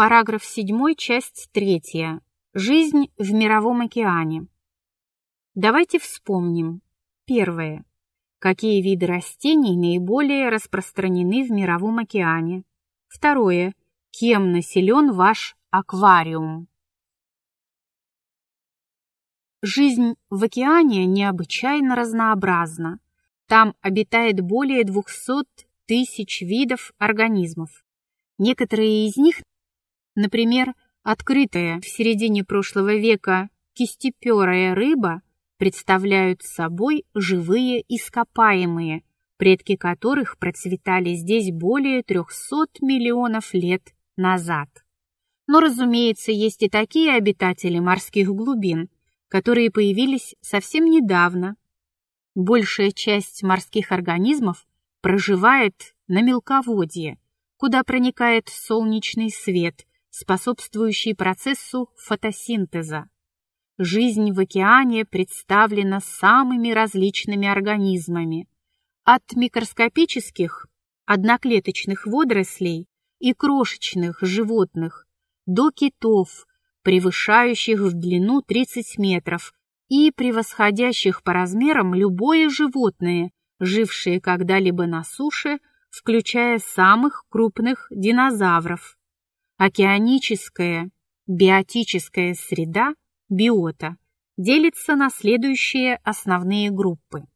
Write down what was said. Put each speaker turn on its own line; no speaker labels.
Параграф 7, часть 3. Жизнь в мировом океане. Давайте вспомним. Первое. Какие виды растений наиболее распространены в мировом океане? Второе. Кем населен ваш аквариум? Жизнь в океане необычайно разнообразна. Там обитает более 200 тысяч видов организмов. Некоторые из них, например, открытая в середине прошлого века кистеперая рыба, представляют собой живые ископаемые, предки которых процветали здесь более 300 миллионов лет назад. Но, разумеется, есть и такие обитатели морских глубин, которые появились совсем недавно. Большая часть морских организмов проживает на мелководье, куда проникает солнечный свет, способствующий процессу фотосинтеза. Жизнь в океане представлена самыми различными организмами, от микроскопических одноклеточных водорослей и крошечных животных до китов, превышающих в длину 30 метров и превосходящих по размерам любое животное, жившее когда-либо на суше, включая самых крупных динозавров. Океаническая биотическая среда, биота, делится на следующие основные группы.